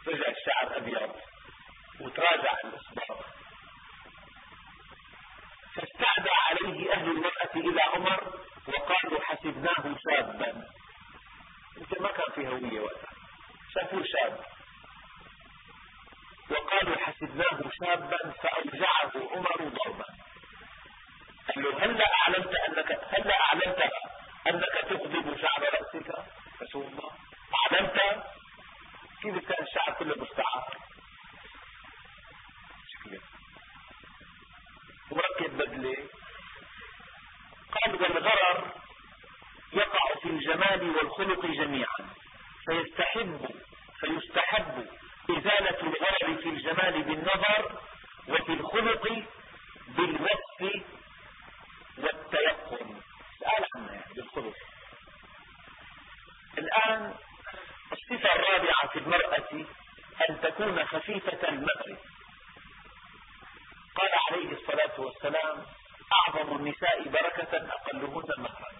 رجع الشعر أبيض وتراجع الإصبار فاستعدى عليه أهل المرأة إلى عمر وقالوا حسبناه شابا. إنت ما كان في هوية وقتها. شافوه شاب. وقالوا حسبناه شابا فأوجعه عمر ضربا. قال له هلا أعلمت أنك هلا أعلمت أنك تقضب شعر رأسك؟ رسول الله. أعلمت كيف كان الشعر كله مستعار مركب بدلة. قال والغرر يقع في الجمال والخلق جميعا. فيستحب فيستحب إزالة الغرر في الجمال بالنظر وفي الخلق بالوصف والتيقن. سأل عنها يعني بالخلق. الآن الصفة الرابعة في المرأة أن تكون خفيفة المأرب قال عليه الصلاة والسلام أعظم النساء بركة أقلهن مهرا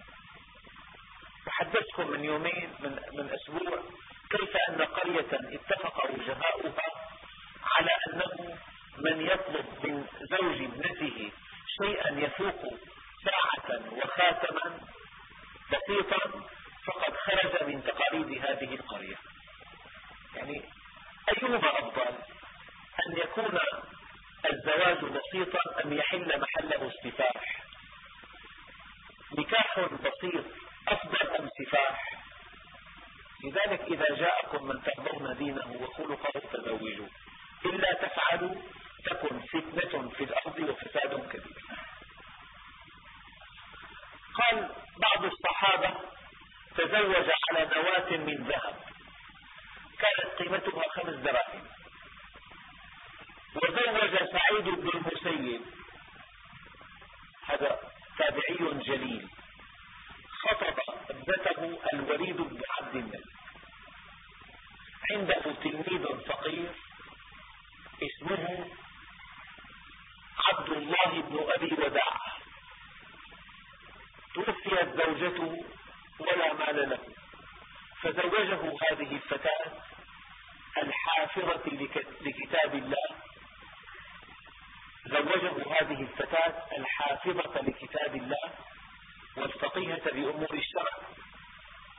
تحدثتكم من يومين من, من أسبوع كيف أن قرية اتفق وجهاؤها على أنه من يطلب من زوج ابنته شيئا يفوق ساعة وخاتما بسيطا فقد خرج من تقاليد هذه القرية. يعني أيهما أفضل؟ أن يكون الزواج بسيطا أم يحل محله السفاح نكاح بسيط أفضل أم سفاح؟ لذلك إذا جاءكم من ترضون دينه وخلقه فزوجوا إلا تفعلوا تكن فتنة في الأرض وفساد كبير. قال بعض الصحابة تزوج على نواة من ذهب. كانت قيمتها خمس دراهم. وزوج سعيد بن المسيب. هذا تابعي جليل. خطب ابنته الوليد بن عبد الملك. عنده تلميذ فقير اسمه عبد الله بن أبي وداع. زوجته ولا مال له. فزوجه هذه الفتاة الحافظة لكتاب الله. زوجه هذه الفتاة الحافظة لكتاب الله والفقيهة بأمور الشرع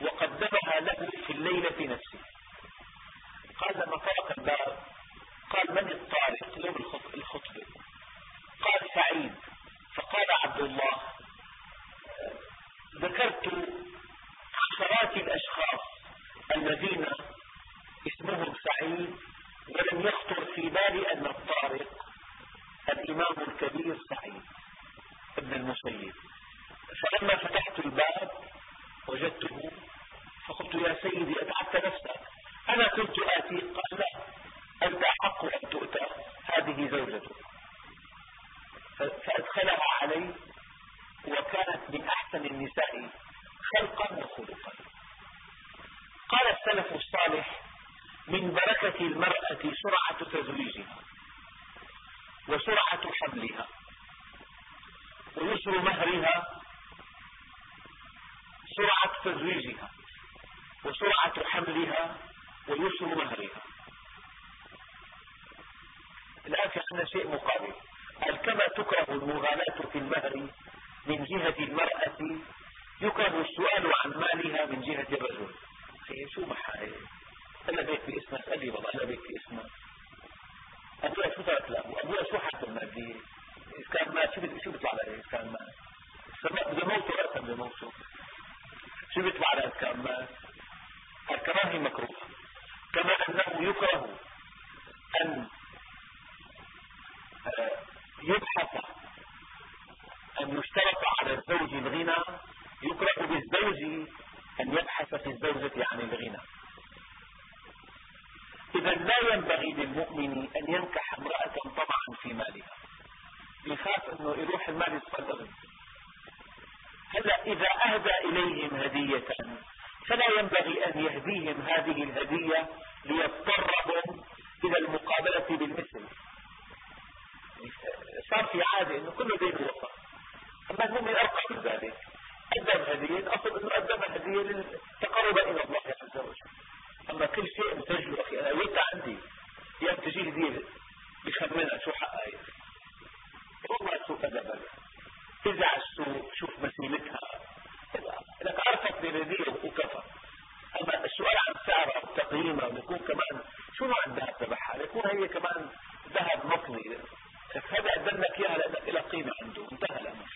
وقدمها له في الليلة نفسه. قال لما طرق الباب قال من الطارق؟ يوم الخطبة. قال سعيد فقال عبد الله ذكرت عشرات الأشخاص الذين اسمهم سعيد ولم يخطر في بالي أن الطارق الإمام الكبير سعيد ابن المسيب. فلما فتحت الباب وجدته فقلت يا سيدي أتعبت نفسك. أنا كنت آتي قال لا أنت أحق أن تؤتى هذه زوجته فأدخلها علي وكانت من أحسن النساء خلقا وخلقا. قال السلف الصالح من بركة المرأة سرعة تزويجها وسرعة حملها ويسر مهرها سرعة تزويجها وسرعة حملها ويسر مهرها. الآن في عندنا شيء مقابل. قال كما تكره المغالاة في المهر من جهة المرأة يكره السؤال عن مالها من جهة الرجل. خي شو محايا أنا بيك باسمك قال لي والله أنا بيك باسمك أبويا شو ترك له أبويا شو حالته المادية إذا كان مات شو بيطلع له إذا كان مات موته رأسا بده موته شو بيطلع له إذا كان مات الكراهية مكروهة. كما أنه يكره أن آه، يبحث أن يشترط على الزوج الغنى يكره بالزوج أن يبحث في الزوجة عن الغنى. إذا لا ينبغي للمؤمن أن ينكح امرأة طمعا في مالها. يخاف أنه يروح المال يتصدر. هلا إذا أهدى إليهم هدية فلا ينبغي أن يهديهم هذه الهدية ليضطرهم إلى المقابلة بالمثل. صار في عادة أنه كله دين وفاء أما المؤمن أرقى من ذلك قدم هدية الأصل أنه قدم هدية للتقرب إلى الله عز وجل. أما كل شيء انتج أخي أنا وانت عندي يا تجي هدية بخمنها شو حقها والله سوء أدبا تزعج سوء شوف مسيلتها لك عرفت بالهدية وكفى أما السؤال عن سعرها وتقييمها بيكون كمان شو نوع الذهب تبعها؟ يكون هي كمان ذهب مطلي هذا قدم لك إياها لأنك إلى قيمة عنده انتهى الأمر.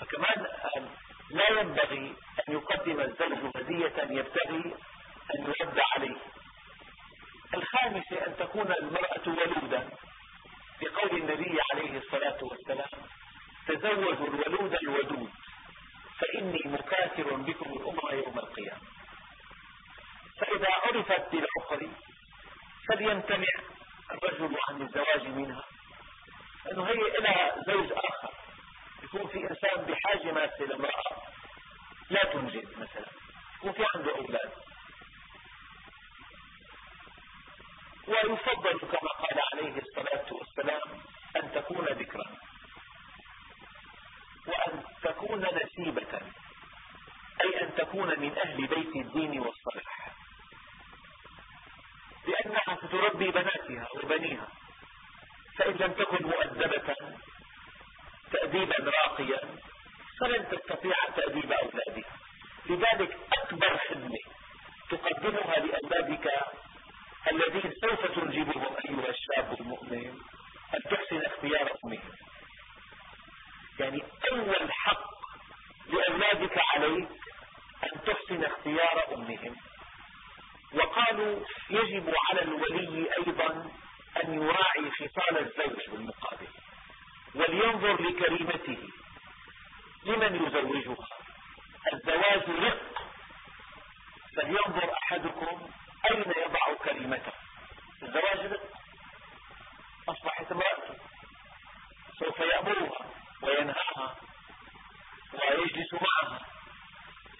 فكمان لا ينبغي أن يقدم الزوج هدية يبتغي أن يرد عليه. الخامس أن تكون المرأة ولودا. بقول النبي عليه الصلاة والسلام تزوجوا الولود الودود فإني مكاثر بكم الأمر يوم القيامة. فإذا عرفت بالعقر فليمتنع الرجل عن الزواج منها. لأنه هي لها زوج آخر. يكون في إنسان بحاجة ماسة لامرأة لا تنجب مثلا. يكون في عنده أولاد. ويفضل كما قال عليه الصلاة والسلام أن تكون ذكرا. وأن تكون نسيبة. أي أن تكون من أهل بيت الدين والصلاح. لأنها ستربي بناتها وبنيها. فإن لم تكن مؤدبة تأديبا راقيا فلن تستطيع تأديب أولادها لذلك أكبر خدمة تقدمها لأولادك الذين سوف تنجبهم أيها الشاب المؤمن أن تحسن اختيار أمهم يعني أول حق لأولادك عليك أن تحسن اختيار أمهم. وقالوا يجب على الولي أيضا أن يراعي خصال الزوج بالمقابل. ولينظر لكريمته لمن يزوجها؟ الزواج رق. فلينظر أحدكم أين يضع كلمته. الزواج رق. أصبحت امرأته. سوف يأمرها وينهاها ويجلس معها.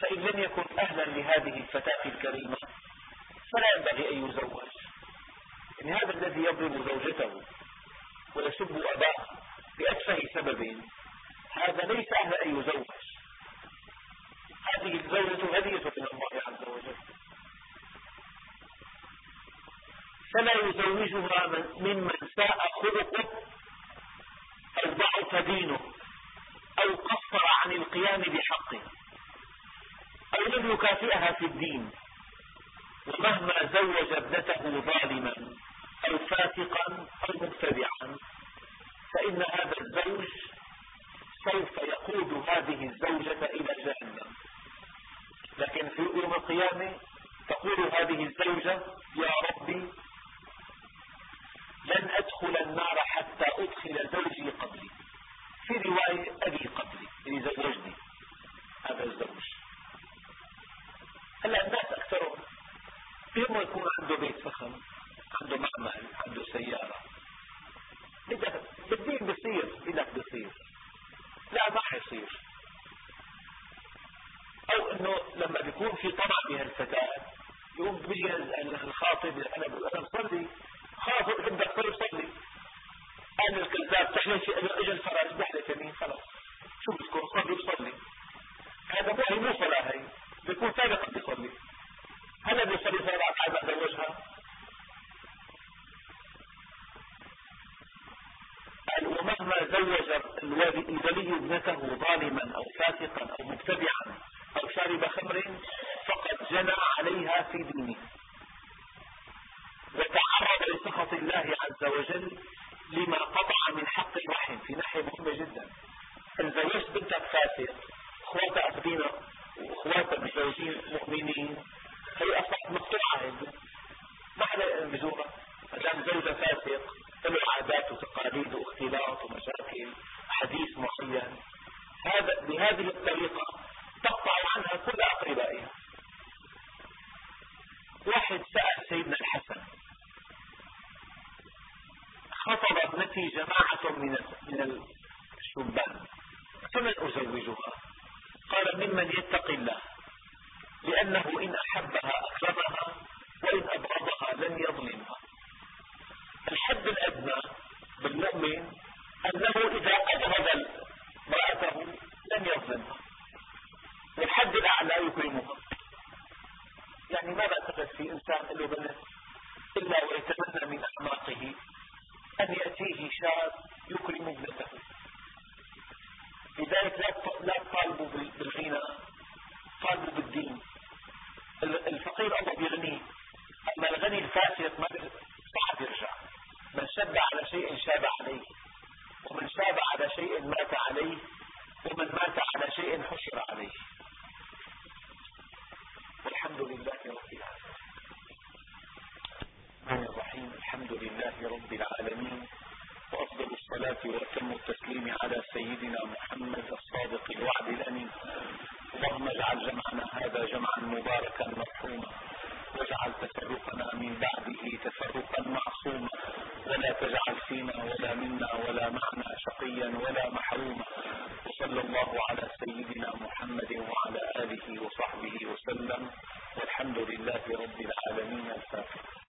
فإن لم يكن أهلا لهذه الفتاة الكريمة فلا ينبغي أن يزوج. يعني هذا الذي يضرب زوجته ويسب أباه. بأتفه سبب. هذا ليس أهل أن يزوج. هذه الزوجة هدية من الله عز وجل. فلا يزوجها ممن ساء خلقه أو ضعف دينه أو قصر عن القيام بحقه أو لم يكافئها في الدين. ومهما زوج ابنته ظالما أو فاسقا أو مبتدعا فإن هذا الزوج سوف يقود هذه الزوجة إلى جهنم. لكن في يوم القيامة تقول هذه الزوجة يا ربي لن أدخل النار حتى أدخل زوجي قبلي. في رواية أبي قبلي اللي زوجني هذا الزوج. هلا الناس أكثرهم بيوم يكون عنده بيت فخم عنده معمل عنده سيارة. بالدين بصير لك بصير لا ما حيصير أو إنه لما بيكون في طمع بهالفتاة يقوم بيجي الخاطب أنا أنا بصلي. خاف بدك تصلي صلي أنا الكذاب تحلف اجى الفرج بحلف يمين خلاص. شو بدكم صلي بصلي. هذا مو هي مو صلاة هي. بيكون سابقا بيصلي هلا بيصلي صلاة بعد زوجها ومهما زوج الولي ابنته ظالما أو فاسقا أو مبتدعا أو شارب خمر فقد جنى عليها في دينه. وتعرض لسخط الله عز وجل لما قطع من حق الرحم في ناحية مهمة جدا. ان زوجت بنتك فاسق اخواتها اخذينها واخواتها متزوجين مؤمنين هي أصبحت مقطوعة. ما حدا بزورها عشان زوجها فاسق. له عادات وتقاليد واختلاط ومشاكل حديث معين هذا بهذه الطريقة تقطع عنها كل أقربائها. واحد سأل سيدنا الحسن خطب ابنتي جماعة من من الشبان فمن أزوجها؟ قال ممن يتقي الله لأنه إن أحبها أكرمها وإن أبغضها لم يظلمها. الحد الأدنى بالمؤمن أنه إذا أبغض امرأته لم يظلمها والحد الأعلى يكرمها يعني ما بعتقد في إنسان له بنت إلا ويتمنى من أعماقه أن يأتيه شاب يكرم ابنته. لذلك لا تطالبوا بالغنى طالبوا بالدين. الفقير الله بيغنيه أما الغني الفاسق ما صعب يرجع. من شب على شيء شاب عليه ومن شاب على شيء مات عليه ومن مات على شيء حشر عليه. والحمد لله رب العالمين. الرحمن الرحيم الحمد لله رب العالمين وأفضل الصلاة وأتم التسليم على سيدنا محمد الصادق الوعد الأمين. اللهم اجعل جمعنا هذا جمعا مباركا مرحوما واجعل تفرقنا من بعده تفرقا معصوما. ولا تجعل فينا ولا منا ولا معنا شقيا ولا محروما. وصلى الله على سيدنا محمد وعلى آله وصحبه وسلم. والحمد لله رب العالمين. الفاتحة